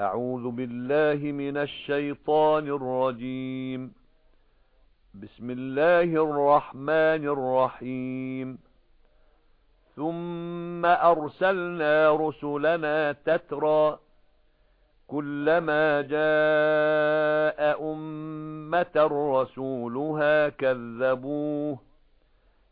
أعوذ بالله من الشيطان الرجيم. بسم الله الرحمن الرحيم. ثم أرسلنا رسلنا تترى كلما جاء أمة رسولها كذبوه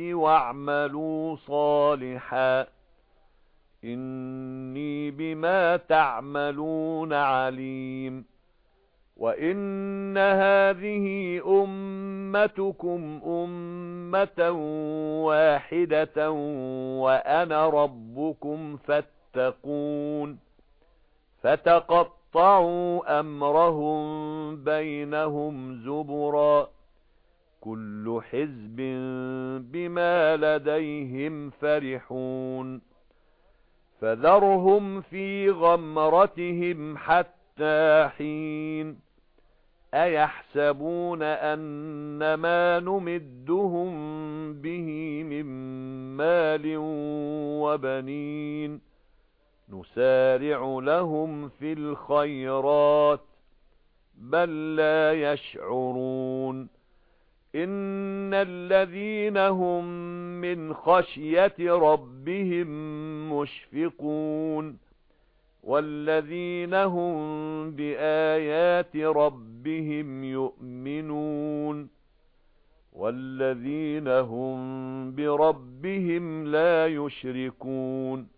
وَاعْمَلُوا صَالِحًا إِنِّي بِمَا تَعْمَلُونَ عَلِيمٌ وَإِنَّ هَذِهِ أُمَّتُكُمْ أُمَّةً وَاحِدَةً وَأَنَا رَبُّكُمْ فَاتَّقُونِ فَتَقَطَّعُوا قَطَّعُوا أَمْرَهُم بَيْنَهُمْ زُبُرًا كُلُّ حِزْبٍ بِمَا لَدَيْهِمْ فَرِحُونَ فَذَرْهُمْ فِي غَمْرَتِهِمْ حَتَّى حِينٍ أَيَحْسَبُونَ أَنَّ مَا نُمِدُّهُم بِهِ مِن مَّالٍ وَبَنِينَ نُسَارِعُ لَهُمْ فِي الْخَيْرَاتِ بَل لَّا يَشْعُرُونَ إِنَّ الَّذِينَ هُمْ مِنْ خَشْيَةِ رَبِّهِمْ مُشْفِقُونَ وَالَّذِينَ هُمْ بِآيَاتِ رَبِّهِمْ يُؤْمِنُونَ وَالَّذِينَ هُمْ بِرَبِّهِمْ لَا يُشْرِكُونَ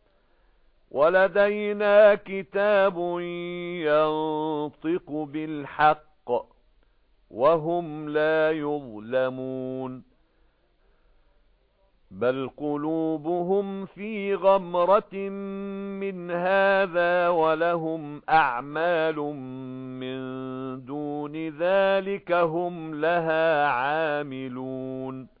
وَلَدَيْنَا كِتَابٌ يَنطِقُ بِالْحَقِّ وَهُمْ لَا يُظْلَمُونَ بَلْ قُلُوبُهُمْ فِي غَمْرَةٍ مِنْ هَذَا وَلَهُمْ أَعْمَالٌ مِنْ دُونِ ذَلِكَ هُمْ لَهَا عَامِلُونَ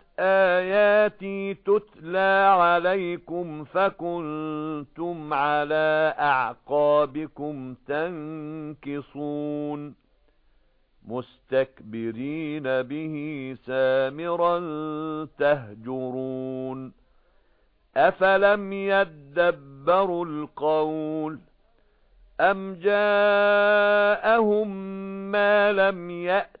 آيَاتِي تُتْلَى عَلَيْكُمْ فَكُنْتُمْ عَلَى أَعْقَابِكُمْ تَنكِصُونَ مُسْتَكْبِرِينَ بِهِ سَامِرًا تَهْجُرُونَ أَفَلَمْ يَدَّبَّرُوا الْقَوْلَ أَمْ جَاءَهُم مَّا لَمْ يَأْتِ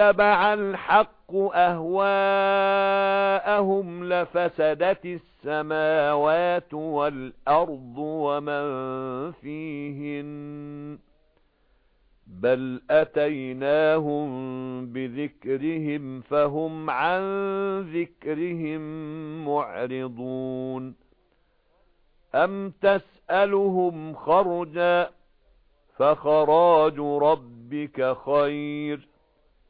اتَّبَعَ الْحَقُّ أَهْوَاءَهُمْ لَفَسَدَتِ السَّمَاوَاتُ وَالْأَرْضُ وَمَن فِيهِنَّ بَلْ أَتَيْنَاهُمْ بِذِكْرِهِمْ فَهُمْ عَن ذِكْرِهِمْ مُعْرِضُونَ أَمْ تَسْأَلُهُمْ خَرْجًا فَخَرَاجُ رَبِّكَ خَيْرٌ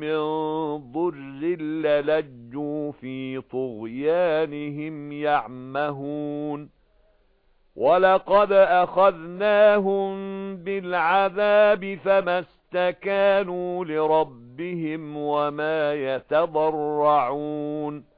مِنْ ضُرٍّ لَلَجُّوا فِي طُغْيَانِهِمْ يَعْمَهُونَ. وَلَقَدْ أَخَذْنَاهُمْ بِالْعَذَابِ فَمَا اسْتَكَانُوا لِرَبِّهِمْ وَمَا يَتَضَرَّعُونَ.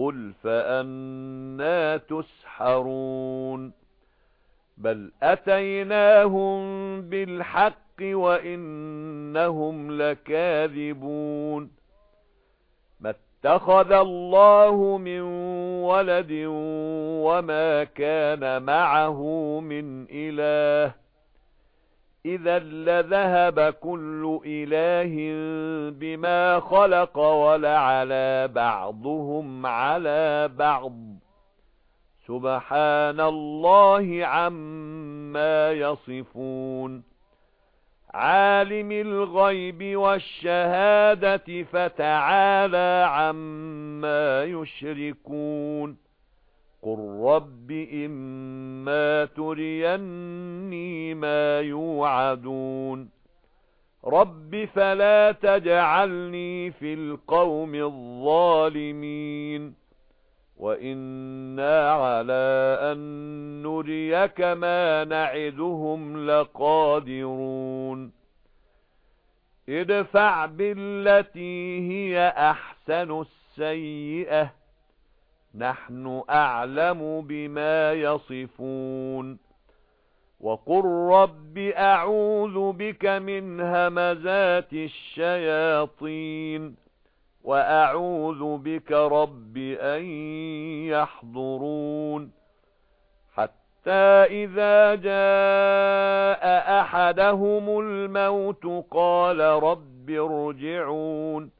قُلْ فَأَنَّى تُسْحَرُونَ بَلْ أَتَيْنَاهُمْ بِالْحَقِّ وَإِنَّهُمْ لَكَاذِبُونَ مَا اتَّخَذَ اللَّهُ مِنْ وَلَدٍ وَمَا كَانَ مَعَهُ مِنْ إِلَٰهٍ إِذًا لَّذَهَبَ كُلُّ إِلَٰهٍ بِمَا خَلَقَ وَلَعَلَا بَعْضُهُمْ عَلَى بَعْضٍ. سُبْحَانَ اللَّهِ عَمَّا يَصِفُونَ. عَالِمِ الْغَيْبِ وَالشَّهَادَةِ فَتَعَالَى عَمَّا يُشْرِكُونَ. قُل رَّبِّ إِمَّا تُرِيَنِّي مَا يُوعَدُونَ رَبِّ فَلَا تَجْعَلْنِي فِي الْقَوْمِ الظَّالِمِينَ وَإِنَّا عَلَى أَن نُّرِيَكَ مَا نَعِدُهُمْ لَقَادِرُونَ ادْفَعْ بِالَّتِي هِيَ أَحْسَنُ السَّيِّئَةَ نَحْنُ أَعْلَمُ بِمَا يَصِفُونَ. وَقُل رَّبِّ أَعُوذُ بِكَ مِنْ هَمَزَاتِ الشَّيَاطِينِ وَأَعُوذُ بِكَ رَبِّ أَن يَحْضُرُونِ. حَتَّى إِذَا جَاءَ أَحَدَهُمُ الْمَوْتُ قَالَ رَبِّ ارْجِعُونِ.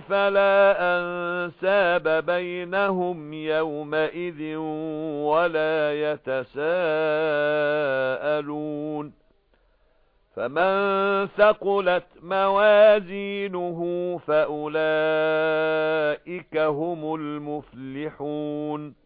فَلَا أَنسَابَ بَيْنَهُمْ يَوْمَئِذٍ وَلَا يَتَسَاءَلُونَ. فَمَن ثَقُلَتْ مَوَازِينُهُ فَأُولَئِكَ هُمُ الْمُفْلِحُونَ.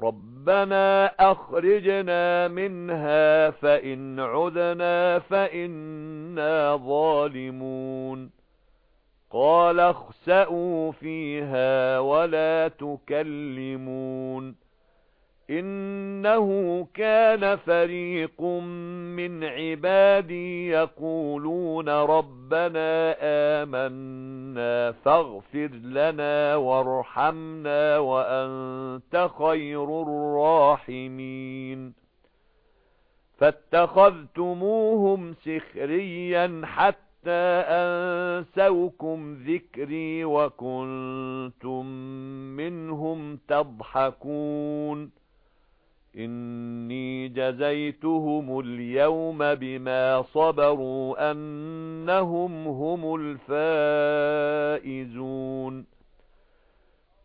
رَبَّنَا أَخْرِجْنَا مِنْهَا فَإِنْ عُدْنَا فَإِنَّا ظَالِمُونَ قَالَ اخْسَئُوا فِيهَا وَلَا تُكَلِّمُونَ إِنَّهُ كَانَ فَرِيقٌ مِنْ عِبَادِي يَقُولُونَ رَبَّنَا آمَنَّا فَاغْفِرْ لَنَا وَارْحَمْنَا وَأَنْتَ خَيْرُ الرَّاحِمِينَ. فَاتَّخَذْتُمُوهُمْ سِخْرِيًّا حَتَّى أَنسَوْكُمْ ذِكْرِي وَكُنْتُمْ مِنْهُمْ تَضْحَكُونَ. إِنِّي جَزَيْتُهُمُ الْيَوْمَ بِمَا صَبَرُوا أَنَّهُمْ هُمُ الْفَائِزُونَ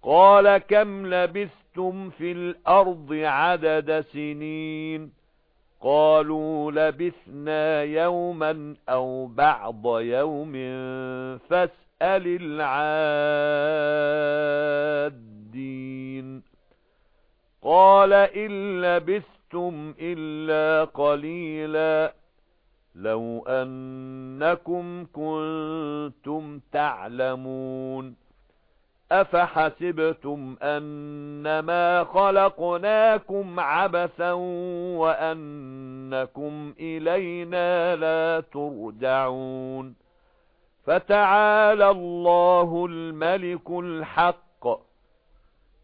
قَالَ كَمْ لَبِثْتُمْ فِي الْأَرْضِ عَدَدَ سِنِينَ قَالُوا لَبِثْنَا يَوْمًا أَوْ بَعْضَ يَوْمٍ فَاسْأَلِ الْعَادِّينَ قَالَ إِن لَّبِثْتُمْ إِلَّا قَلِيلًا لَوْ أَنَّكُمْ كُنتُمْ تَعْلَمُونَ أَفَحَسِبْتُمْ أَنَّمَا خَلَقْنَاكُمْ عَبَثًا وَأَنَّكُمْ إِلَيْنَا لَا تُرْجَعُونَ فَتَعَالَى اللَّهُ الْمَلِكُ الْحَقُّ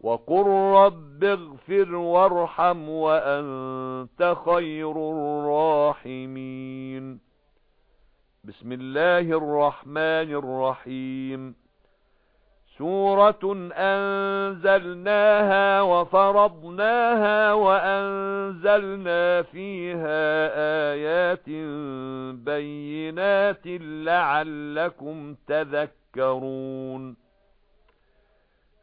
وَقُل رَّبِّ اغْفِرْ وَارْحَمْ وَأَنتَ خَيْرُ الرَّاحِمِينَ. بِسْمِ اللَّهِ الرَّحْمَنِ الرَّحِيمِ. سُورَةٌ أَنزَلْنَاهَا وَفَرَضْنَاهَا وَأَنزَلْنَا فِيهَا آيَاتٍ بَيِّنَاتٍ لَعَلَّكُمْ تَذَكَّرُونَ.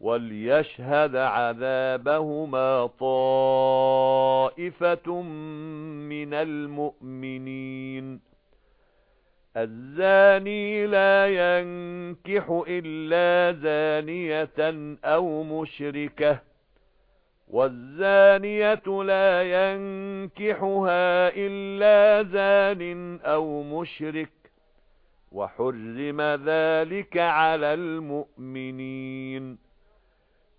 وَلْيَشْهَدْ عَذَابَهُمَا طَائِفَةٌ مِنَ الْمُؤْمِنِينَ الزَّانِي لَا يَنكِحُ إِلَّا زَانِيَةً أَوْ مُشْرِكَةً وَالزَّانِيَةُ لَا يَنكِحُهَا إِلَّا زَانٍ أَوْ مُشْرِكٌ وَحُرِّمَ ذَلِكَ عَلَى الْمُؤْمِنِينَ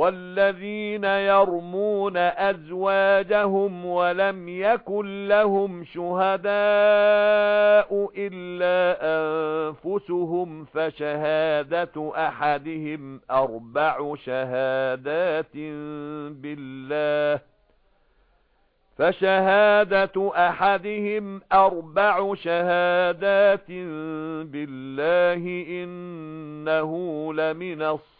وَالَّذِينَ يَرْمُونَ أَزْوَاجَهُمْ وَلَمْ يَكُن لَّهُمْ شُهَدَاءُ إِلَّا أَنفُسُهُمْ فَشَهَادَةُ أَحَدِهِمْ أَرْبَعُ شَهَادَاتٍ بِاللَّهِ فَشَهَادَةُ أَحَدِهِمْ أَرْبَعُ شَهَادَاتٍ بِاللَّهِ إِنَّهُ لَمِنَ الصَّادِقِينَ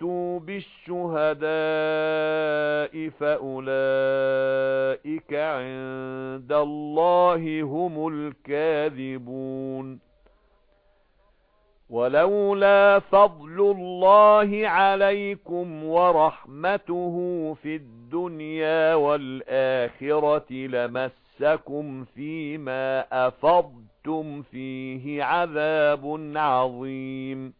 فَأْتُوا بِالشُّهَدَاءِ فَأُولَئِكَ عِندَ اللَّهِ هُمُ الْكَاذِبُونَ وَلَوْلَا فَضْلُ اللَّهِ عَلَيْكُمْ وَرَحْمَتُهُ فِي الدُّنْيَا وَالْآخِرَةِ لَمَسَّكُمْ فِيمَا أَفَضْتُمْ فِيهِ عَذَابٌ عَظِيمٌ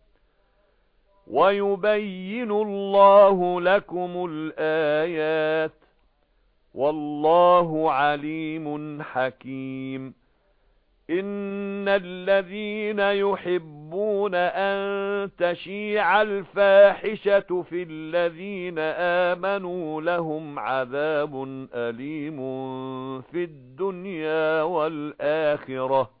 وَيُبَيِّنُ اللَّهُ لَكُمُ الْآيَاتِ وَاللَّهُ عَلِيمٌ حَكِيمٌ. إِنَّ الَّذِينَ يُحِبُّونَ أَن تَشِيعَ الْفَاحِشَةُ فِي الَّذِينَ آمَنُوا لَهُمْ عَذَابٌ أَلِيمٌ فِي الدُّنْيَا وَالْآخِرَةِ.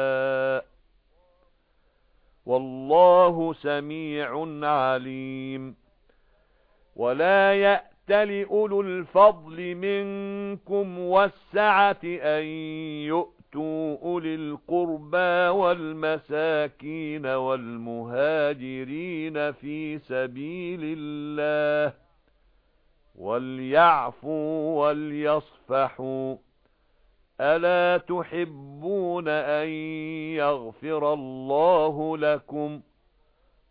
وَاللَّهُ سَمِيعٌ عَلِيمٌ. وَلَا يَأْتَلِ الْفَضْلِ مِنكُمْ وَالسَّعَةِ أَن يُؤْتُوا أُولِي الْقُرْبَى وَالْمَسَاكِينَ وَالْمُهَاجِرِينَ فِي سَبِيلِ اللَّهِ وَلْيَعْفُوا وَلْيَصْفَحُوا. أَلَا تُحِبُّونَ أَن يَغْفِرَ اللَّهُ لَكُمْ؟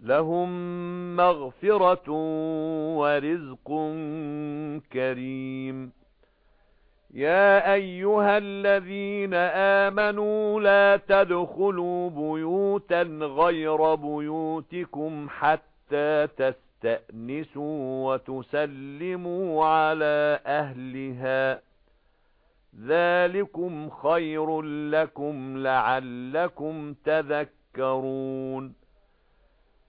لَهُم مَّغْفِرَةٌ وَرِزْقٌ كَرِيمٌ. يَا أَيُّهَا الَّذِينَ آمَنُوا لَا تَدْخُلُوا بُيُوتًا غَيْرَ بُيُوتِكُمْ حَتَّى تَسْتَأْنِسُوا وَتُسَلِّمُوا عَلَى أَهْلِهَا. ذَلِكُمْ خَيْرٌ لَّكُمْ لَعَلَّكُمْ تَذَكَّرُونَ.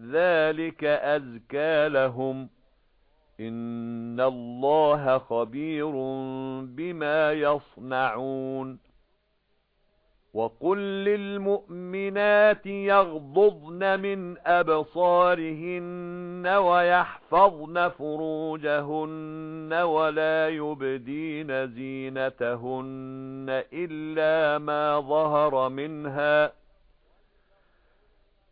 ذَلِكَ أَزْكَى لَهُمْ. إِنَّ اللَّهَ خَبِيرٌ بِمَا يَصْنَعُونَ. وَقُل لِّلْمُؤْمِنَاتِ يَغْضُضْنَ مِنْ أَبْصَارِهِنَّ وَيَحْفَظْنَ فُرُوجَهُنَّ وَلَا يُبْدِينَ زِينَتَهُنَّ إِلَّا مَا ظَهَرَ مِنْهَا.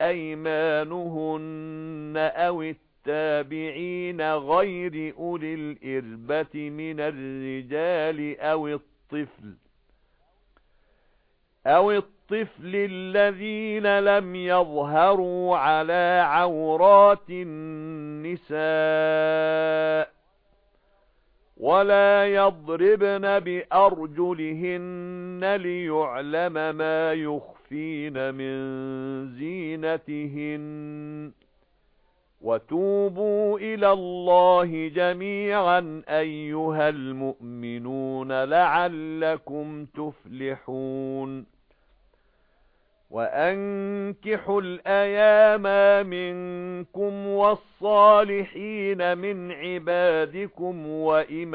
أَيْمَانُهُنَّ أَوِ التَّابِعِينَ غَيْرِ أُولِي الْإِرْبَةِ مِنَ الرِّجَالِ أَوِ الطِّفْلِ أَوِ الطِّفْلِ الَّذِينَ لَمْ يَظْهَرُوا عَلَى عَوْرَاتِ النِّسَاءِ وَلَا يَضْرِبْنَ بِأَرْجُلِهِنَّ لِيُعْلَمَ مَا يُخْفِينَ مِنْ زِينَتِهِنَّ وَتُوبُوا إِلَى اللَّهِ جَمِيعًا أَيُّهَا الْمُؤْمِنُونَ لَعَلَّكُمْ تُفْلِحُونَ وَأَنكِحُوا الْأَيَامَ مِنكُمْ وَالصَّالِحِينَ مِنْ عِبَادِكُمْ وَإِمَائِكُمْ